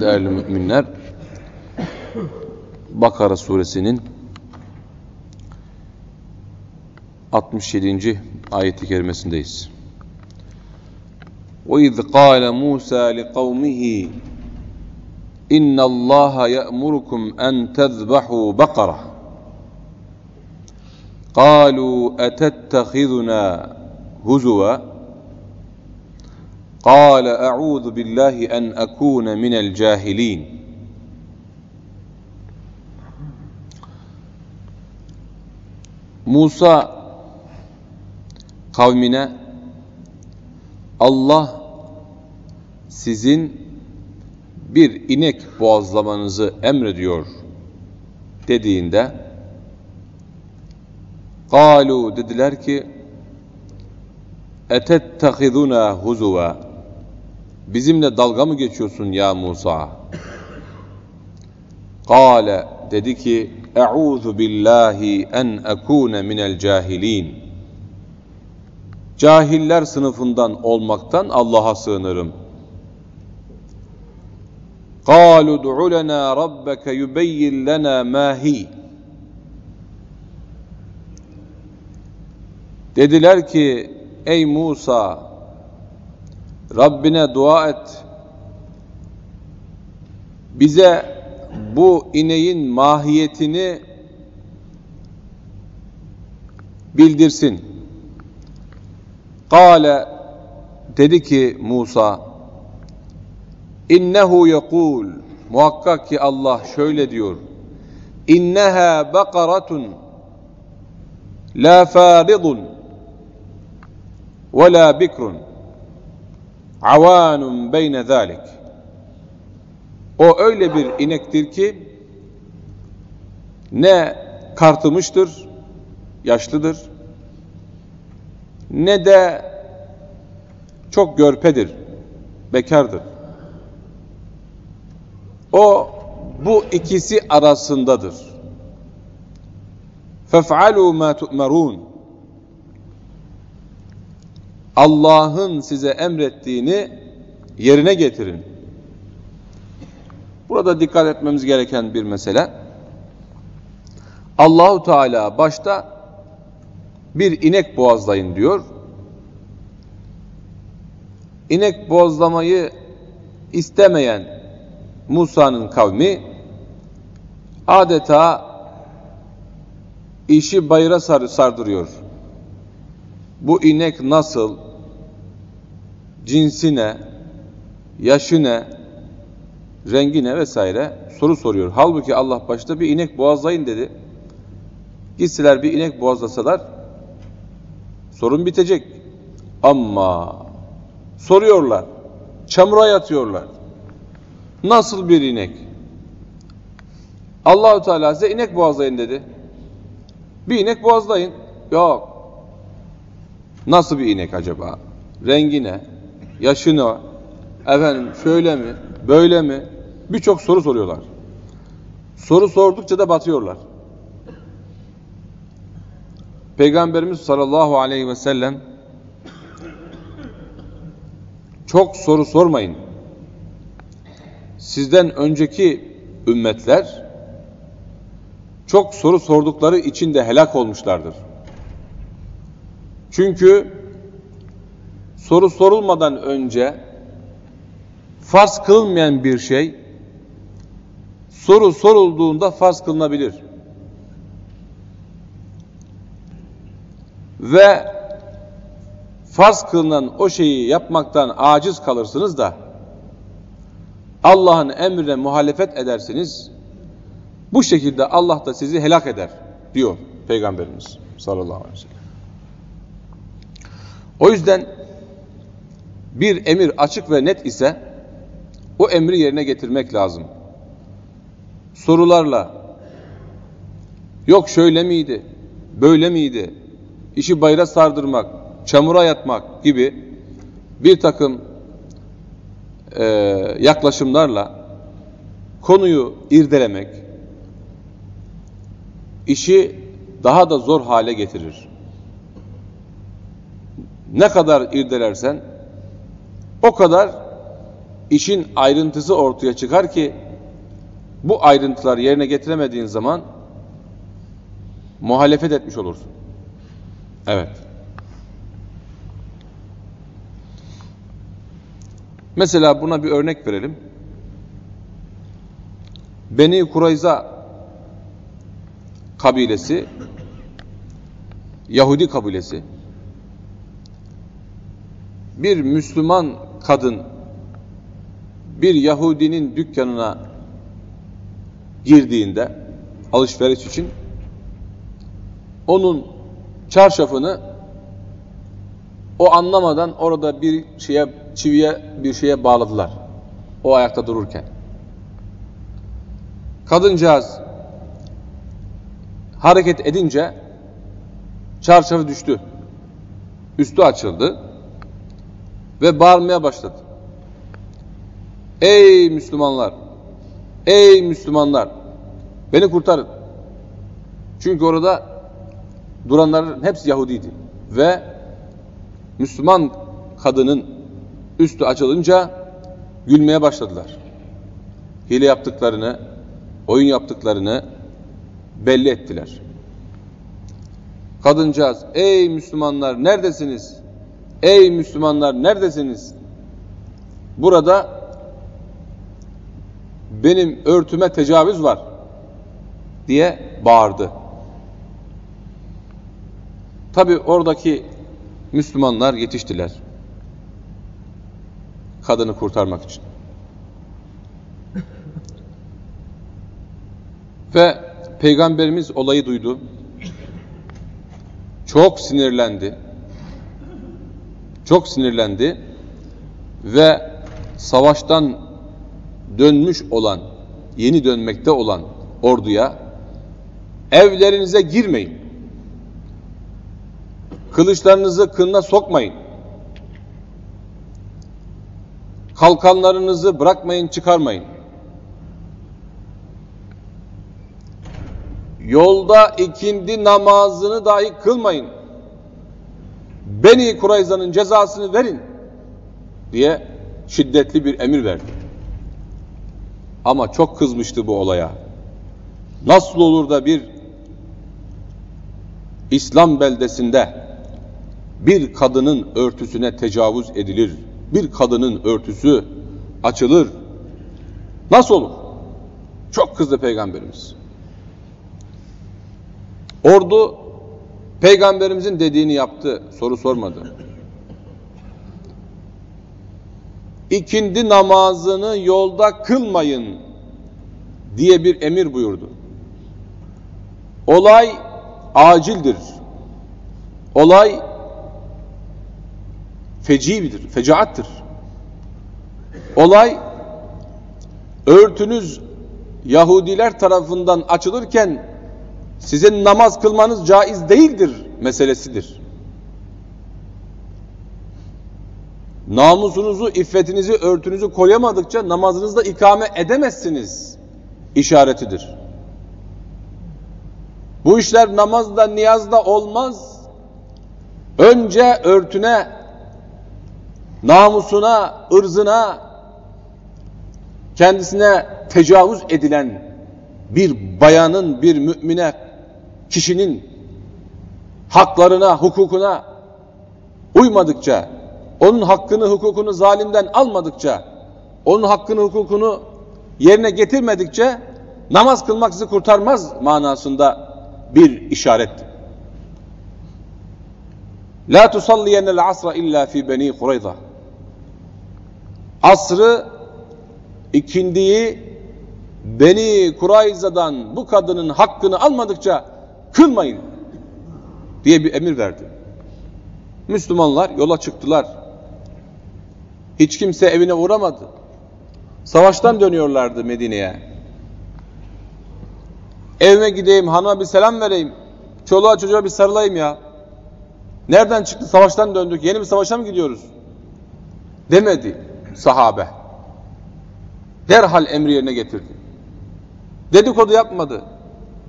Değerli müminler, Bakara suresinin 67. ayeti kerimesindeyiz. وَاِذْ قَالَ مُوسَى لِقَوْمِهِ اِنَّ اللّٰهَ يَأْمُرُكُمْ اَنْ تَذْبَحُوا بَقَرَةً قَالُوا اَتَتَّخِذُنَا هُزُوًا قال أعوذ بالله أن أكون من الجاهلين Musa kavmine Allah sizin bir inek boğazlamanızı emrediyor dediğinde قالوا dediler ki etettehizuna huzuva Bizimle dalga mı geçiyorsun ya Musa? Kale dedi ki Eûzu billahi en ekûne minel cahilin. Cahiller sınıfından olmaktan Allah'a sığınırım. Kalu du'u lena rabbeke yubeyyin lena mahi. Dediler ki ey Musa Rabbine dua et. Bize bu ineğin mahiyetini bildirsin. Kale dedi ki Musa İnnehu yekul muhakkak ki Allah şöyle diyor İnneha bakaratun la faridun ve la bikrun avanun beyne zalik. O öyle bir inektir ki ne kartımıştır, yaşlıdır, ne de çok görpedir, bekardır. O bu ikisi arasındadır. فَفْعَلُوا مَا تُؤْمَرُونَ Allah'ın size emrettiğini yerine getirin. Burada dikkat etmemiz gereken bir mesele. Allahu Teala başta bir inek boğazlayın diyor. İnek boğazlamayı istemeyen Musa'nın kavmi adeta işi bayra sardırıyor. Bu inek nasıl, cinsi ne, yaşı ne, rengi ne vesaire soru soruyor. Halbuki Allah başta bir inek boğazlayın dedi. Gitseler bir inek boğazlasalar sorun bitecek. Ama soruyorlar, çamura yatıyorlar. Nasıl bir inek? Allahu Teala size inek boğazlayın dedi. Bir inek boğazlayın. Yok. Nasıl bir inek acaba? Rengi ne? Yaşı ne? Efendim şöyle mi? Böyle mi? Birçok soru soruyorlar. Soru sordukça da batıyorlar. Peygamberimiz sallallahu aleyhi ve sellem çok soru sormayın. Sizden önceki ümmetler çok soru sordukları için de helak olmuşlardır. Çünkü soru sorulmadan önce farz kılınmayan bir şey soru sorulduğunda farz kılınabilir. Ve farz kılınan o şeyi yapmaktan aciz kalırsınız da Allah'ın emrine muhalefet edersiniz. Bu şekilde Allah da sizi helak eder diyor Peygamberimiz sallallahu aleyhi ve sellem. O yüzden bir emir açık ve net ise o emri yerine getirmek lazım. Sorularla yok şöyle miydi, böyle miydi, işi bayra sardırmak, çamura yatmak gibi bir takım e, yaklaşımlarla konuyu irdelemek işi daha da zor hale getirir. Ne kadar irdelersen o kadar işin ayrıntısı ortaya çıkar ki bu ayrıntılar yerine getiremediğin zaman muhalefet etmiş olursun. Evet. Mesela buna bir örnek verelim. Beni Kurayza kabilesi, Yahudi kabilesi, bir Müslüman kadın bir Yahudinin dükkanına girdiğinde alışveriş için onun çarşafını o anlamadan orada bir şeye çiviye bir şeye bağladılar. O ayakta dururken. Kadıncağız hareket edince çarşafı düştü. Üstü açıldı ve bağırmaya başladı. Ey Müslümanlar! Ey Müslümanlar! Beni kurtarın. Çünkü orada duranların hepsi Yahudiydi. Ve Müslüman kadının üstü açılınca gülmeye başladılar. Hile yaptıklarını, oyun yaptıklarını belli ettiler. Kadıncağız, ey Müslümanlar neredesiniz? Ey Müslümanlar neredesiniz? Burada benim örtüme tecavüz var diye bağırdı. Tabi oradaki Müslümanlar yetiştiler. Kadını kurtarmak için. Ve Peygamberimiz olayı duydu. Çok sinirlendi. Çok sinirlendi ve savaştan dönmüş olan, yeni dönmekte olan orduya evlerinize girmeyin. Kılıçlarınızı kınına sokmayın. Kalkanlarınızı bırakmayın, çıkarmayın. Yolda ikindi namazını dahi kılmayın. Beni Kurayza'nın cezasını verin diye şiddetli bir emir verdi. Ama çok kızmıştı bu olaya. Nasıl olur da bir İslam beldesinde bir kadının örtüsüne tecavüz edilir? Bir kadının örtüsü açılır. Nasıl olur? Çok kızdı Peygamberimiz. Ordu Peygamberimizin dediğini yaptı, soru sormadı. İkindi namazını yolda kılmayın diye bir emir buyurdu. Olay acildir. Olay fecibidir, fecaattır. Olay örtünüz Yahudiler tarafından açılırken sizin namaz kılmanız caiz değildir meselesidir. Namusunuzu, iffetinizi, örtünüzü koruyamadıkça namazınızda ikame edemezsiniz işaretidir. Bu işler namazda, niyazda olmaz. Önce örtüne, namusuna, ırzına, kendisine tecavüz edilen bir bayanın, bir mümine, kişinin haklarına, hukukuna uymadıkça, onun hakkını, hukukunu zalimden almadıkça, onun hakkını, hukukunu yerine getirmedikçe namaz kılmak sizi kurtarmaz manasında bir işaret. La tusalliyenel asra illa fi beni Kureyza. Asrı ikindiyi Beni Kurayza'dan bu kadının hakkını almadıkça kılmayın diye bir emir verdi. Müslümanlar yola çıktılar. Hiç kimse evine uğramadı. Savaştan dönüyorlardı Medine'ye. Evime gideyim, hanıma bir selam vereyim. Çoluğa çocuğa bir sarılayım ya. Nereden çıktı? Savaştan döndük. Yeni bir savaşa mı gidiyoruz? Demedi sahabe. Derhal emri yerine getirdi. Dedikodu yapmadı.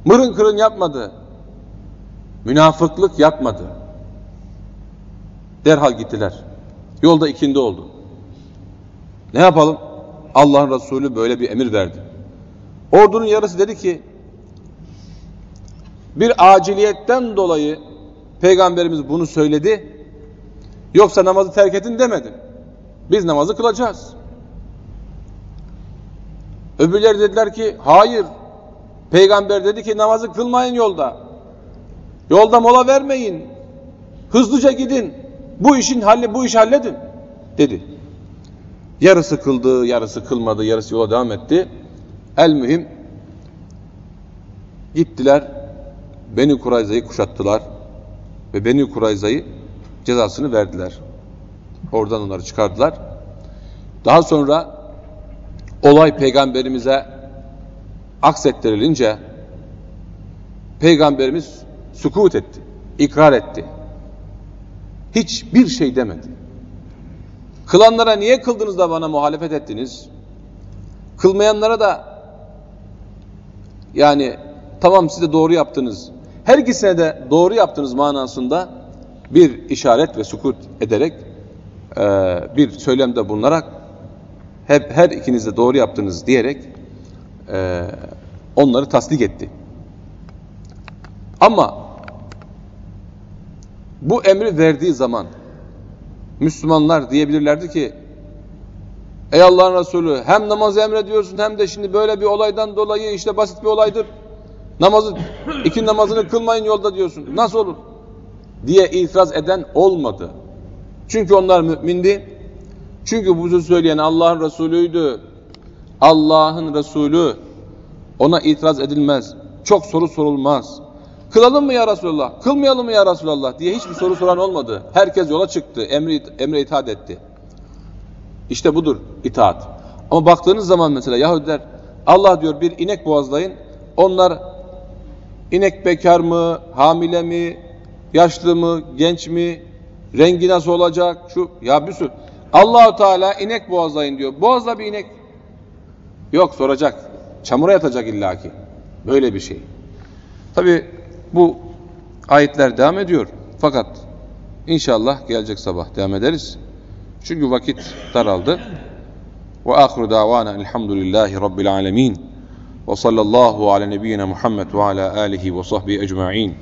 Mırın kırın yapmadı. Münafıklık yapmadı. Derhal gittiler. Yolda ikindi oldu. Ne yapalım? Allah'ın Resulü böyle bir emir verdi. Ordunun yarısı dedi ki bir aciliyetten dolayı Peygamberimiz bunu söyledi. Yoksa namazı terk edin demedi. Biz namazı kılacağız. Öbürleri dediler ki hayır. Peygamber dedi ki namazı kılmayın yolda. Yolda mola vermeyin. Hızlıca gidin. Bu işin halli bu işi halledin dedi. Yarısı kıldı, yarısı kılmadı, yarısı yola devam etti. El mühim gittiler. Beni Kurayza'yı kuşattılar ve Beni Kurayza'yı cezasını verdiler. Oradan onları çıkardılar. Daha sonra olay peygamberimize aksettirilince peygamberimiz sukut etti, ikrar etti. Hiçbir şey demedi. Kılanlara niye kıldınız da bana muhalefet ettiniz? Kılmayanlara da yani tamam siz de doğru yaptınız. Her ikisine de doğru yaptınız manasında bir işaret ve sukut ederek e, bir söylemde bulunarak hep her ikiniz de doğru yaptınız diyerek e, onları tasdik etti. Ama bu emri verdiği zaman Müslümanlar diyebilirlerdi ki Ey Allah'ın Resulü hem namazı emrediyorsun hem de şimdi böyle bir olaydan dolayı işte basit bir olaydır. Namazı iki namazını kılmayın yolda diyorsun. Nasıl olur? diye itiraz eden olmadı. Çünkü onlar mümindi. Çünkü bu sözü söyleyen Allah'ın Resulü'ydü. Allah'ın Resulü ona itiraz edilmez. Çok soru sorulmaz. Kılalım mı ya Resulallah? Kılmayalım mı ya Resulallah? diye hiçbir soru soran olmadı. Herkes yola çıktı. Emri, emre itaat etti. İşte budur itaat. Ama baktığınız zaman mesela Yahudiler Allah diyor bir inek boğazlayın. Onlar inek bekar mı, hamile mi, yaşlı mı, genç mi, rengi nasıl olacak, şu ya bir sürü. Allahu Teala inek boğazlayın diyor. Boğazla bir inek. Yok soracak. Çamura yatacak illaki. Böyle bir şey. Tabi bu ayetler devam ediyor. Fakat inşallah gelecek sabah devam ederiz. Çünkü vakit daraldı. Ve ahiru davana elhamdülillahi rabbil alemin. Ve sallallahu ala nebiyyina Muhammed ve ala alihi ve sahbihi ecma'in.